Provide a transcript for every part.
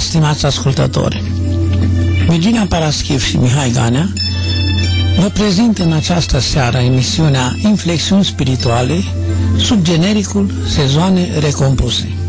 Stimați ascultători! Virginia Paraschiv și Mihai Ganea vă prezint în această seară emisiunea Inflexiuni Spirituale sub genericul Sezoane Recompuse.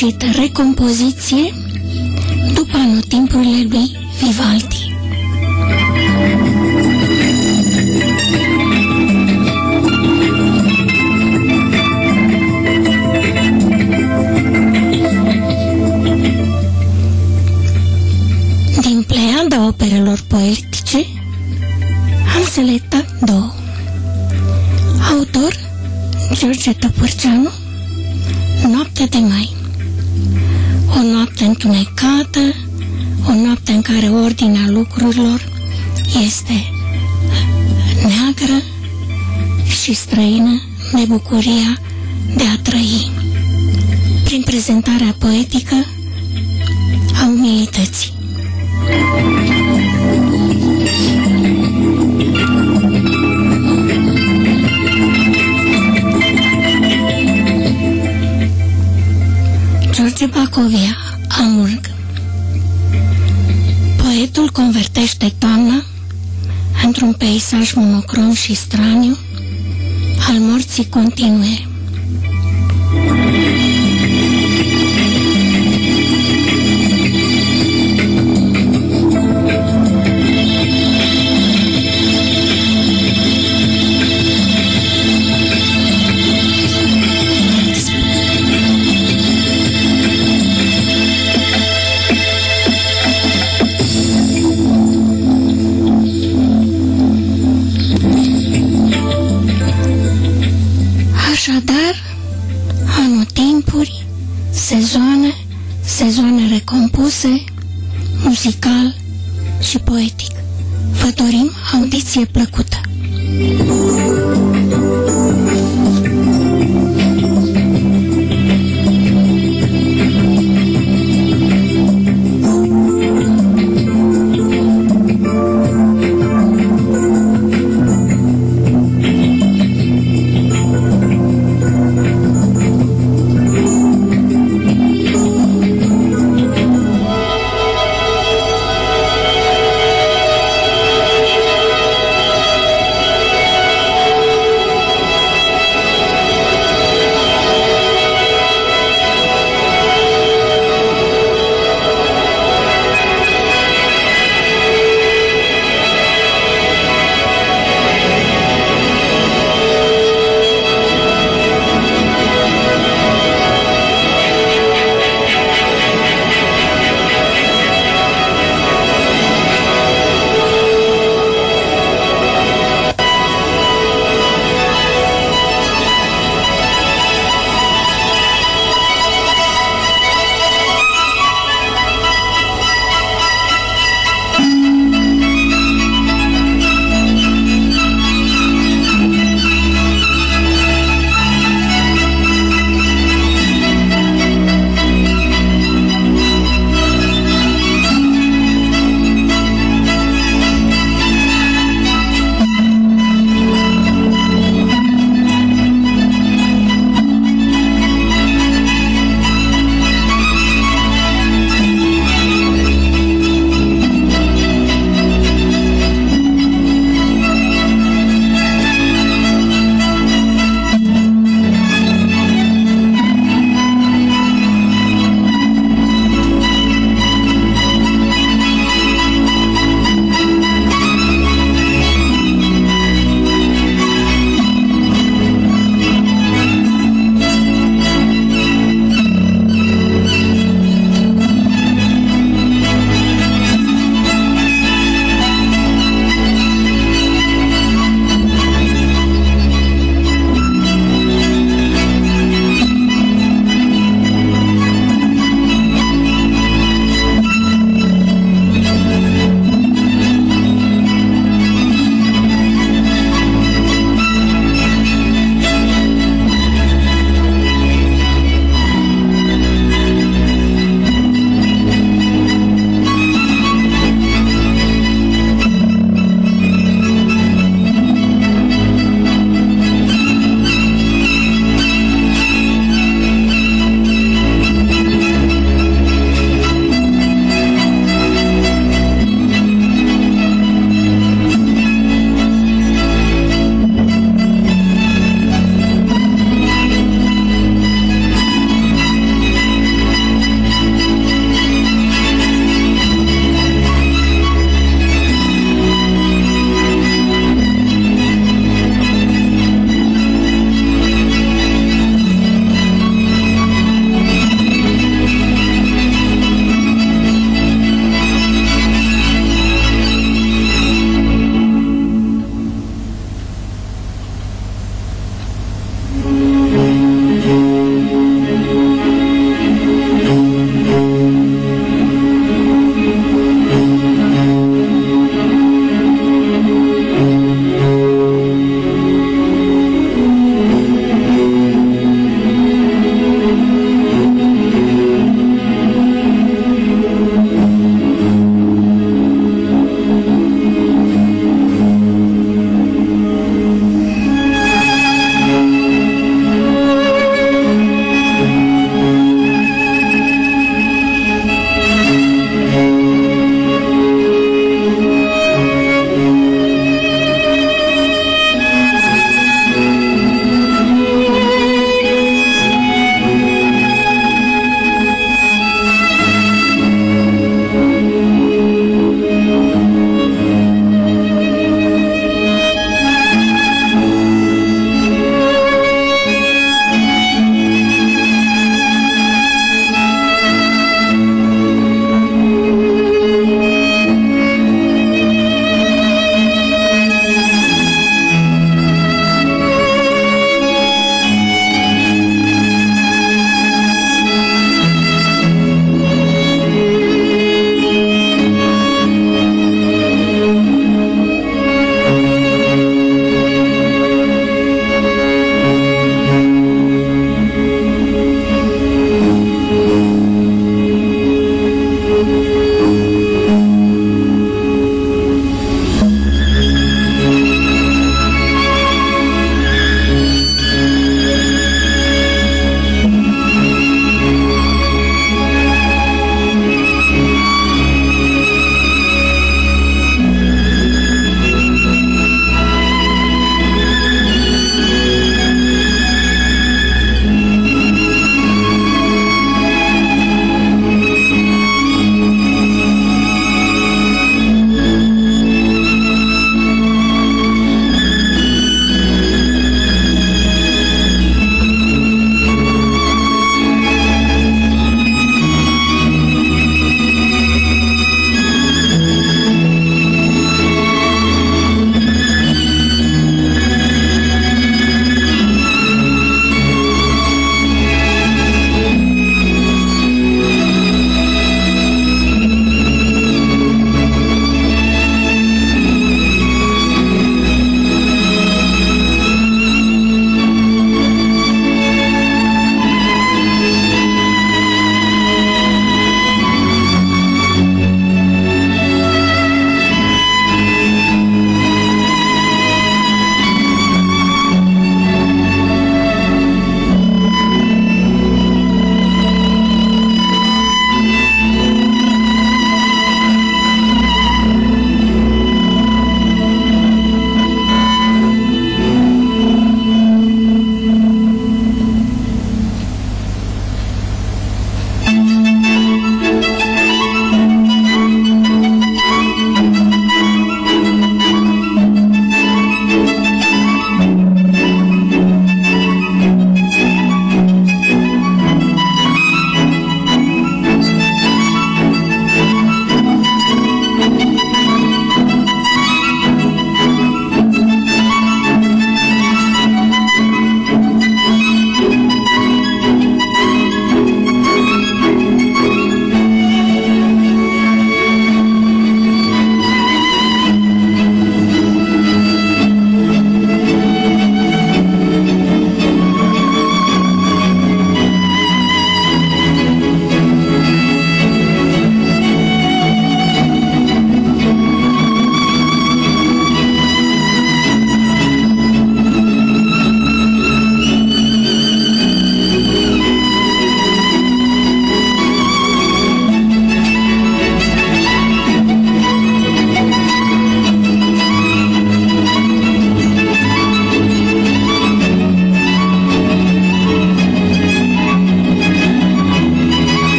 Strălucită recompoziție după anotimpurile lui Vivaldi. Din pleiada operelor poetice am selectat două. Autor George Tăpârceanu bucuria de a trăi. Prin prezentarea poetică A umilității George Bacovia, Amurg. Poetul convertește toamna într-un peisaj monocrom și straniu al morții Așadar, anotimpuri, sezoane, sezoane recompuse, muzical și poetic. Vă dorim audiție plăcută!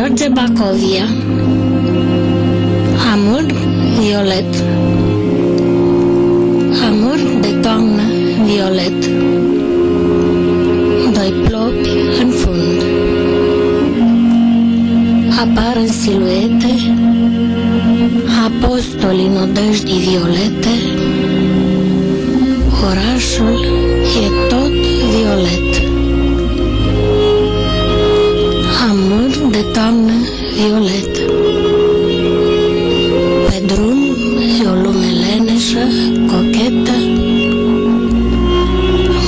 Sofia Amur violet. Amur de toamnă violet. Doi plopi în fund. Apar în siluete Apostolii nădăjdii violete. Orașul e tot violet Amur de toamnă violet Pe drum e o lume leneșă, cochetă.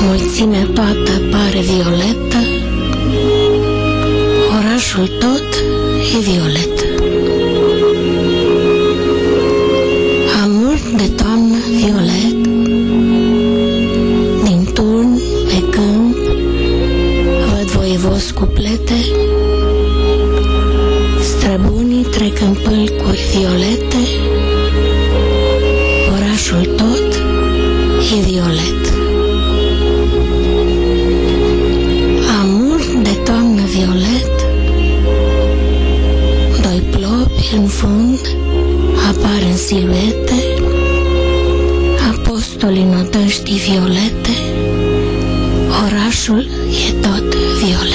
Mulțimea toată pare violetă. Orașul tot e violet în pâlcuri violete Orașul tot e violet. Amur de toamnă violet Doi plopi în fund Apar în siluete Apostolii nădăjdii violete Orașul e tot violet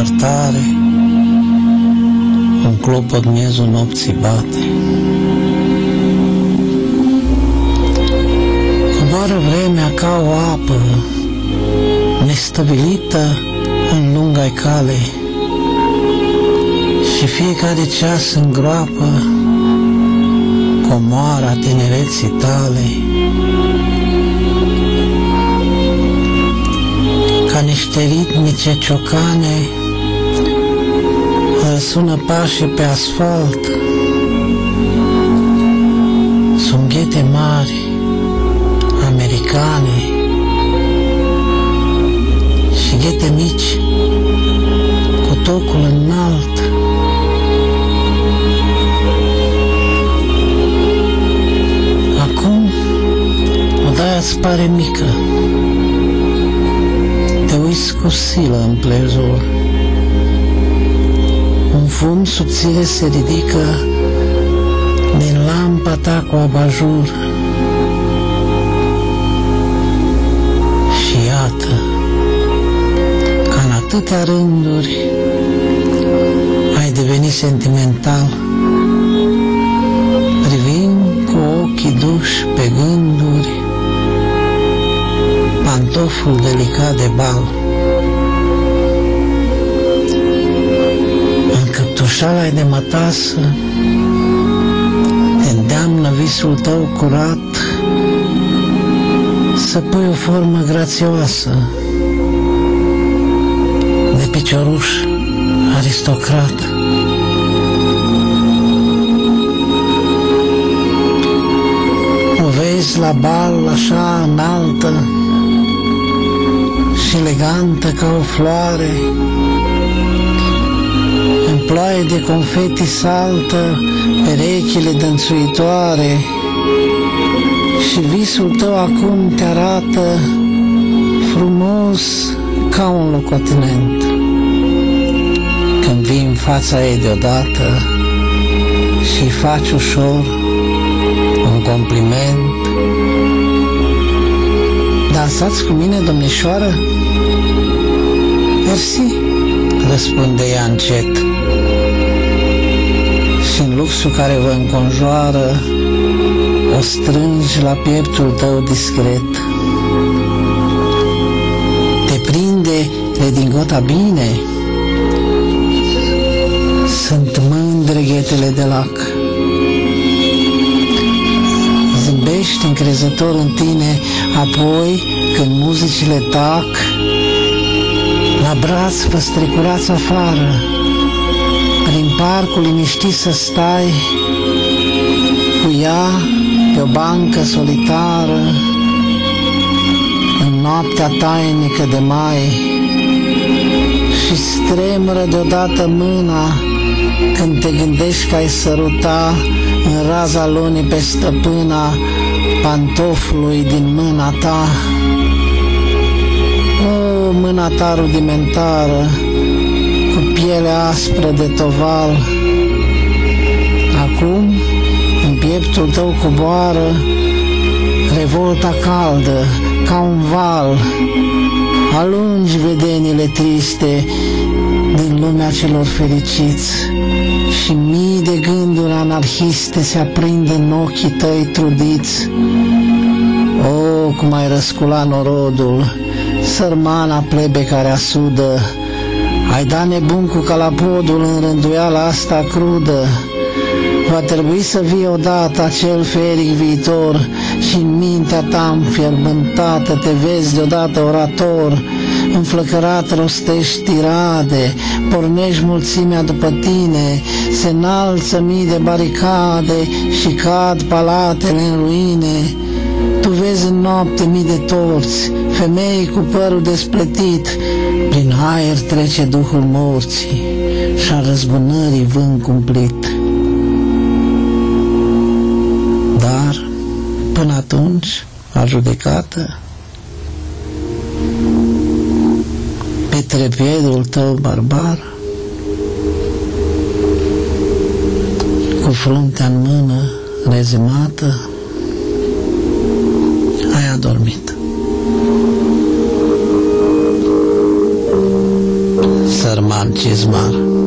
depărtare Un clopot miezul nopții bate. Coboară vremea ca o apă Nestabilită în lunga cale. Și fiecare ceas îngroapă Comoara tinereții tale. Ca niște ritmice ciocane răsună pașii pe asfalt. Sunt ghete mari, americane și ghete mici, cu tocul înalt. Acum, odaia îți pare mică, te uiți cu silă în plejur. Un fum subțire se ridică din lampa ta cu abajur. Și iată, ca în atâtea rânduri ai devenit sentimental. Privind cu ochii duși pe gânduri Pantoful delicat de bal. În căptușala de mătasă te îndeamnă visul tău curat să pui o formă grațioasă de picioruș aristocrat. O vezi la bal așa înaltă și elegantă ca o floare, în ploaie de confeti saltă perechile dănțuitoare și visul tău acum te arată frumos ca un locotenent. Când vii în fața ei deodată și faci ușor un compliment, Dansați cu mine, domnișoară? Mersi, răspunde ea încet. Și în luxul care vă înconjoară, o strângi la pieptul tău discret. Te prinde redingota bine, sunt mândre ghetele de lac. Zâmbești încrezător în tine, apoi, când muzicile tac, la braț vă strecurați afară, prin parcul liniștit să stai, cu ea pe o bancă solitară, în noaptea tainică de mai, și stremură deodată mâna, când te gândești că ai săruta în raza lunii pe stăpâna pantofului din mâna ta. O, mâna ta rudimentară, cu piele aspră de toval, acum în pieptul tău coboară revolta caldă ca un val, alungi vedenile triste din lumea celor fericiți și mii de gânduri anarhiste se aprind în ochii tăi trudiți. O, cum ai răscula norodul, sărmana plebe care asudă, ai dat nebun cu calapodul în rânduiala asta crudă, Va trebui să vie odată acel feric viitor și în mintea ta înfierbântată te vezi deodată orator, înflăcărat rostești tirade, pornești mulțimea după tine, se înalță mii de baricade și cad palatele în ruine. Tu vezi în noapte mii de torți, femei cu părul despletit, prin aer trece duhul morții și a răzbunării vânt cumplit. Dar, până atunci, la judecată, pe trepiedul tău barbar, cu fruntea în mână rezemată, ai adormit. Arman Cizmar.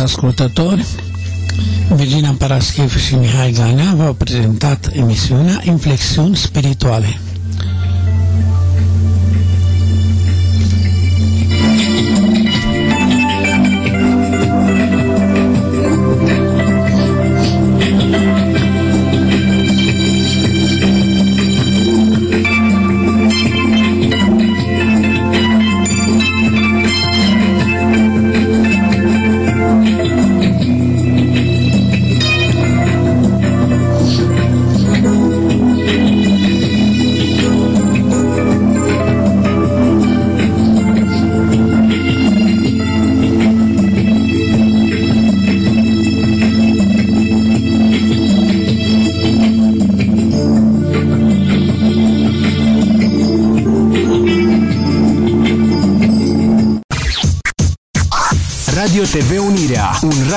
Ascultători, Virginia Paraschiv și Mihai Ganea v-au prezentat emisiunea Inflexiuni Spirituale.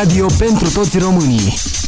Radio pentru toți românii.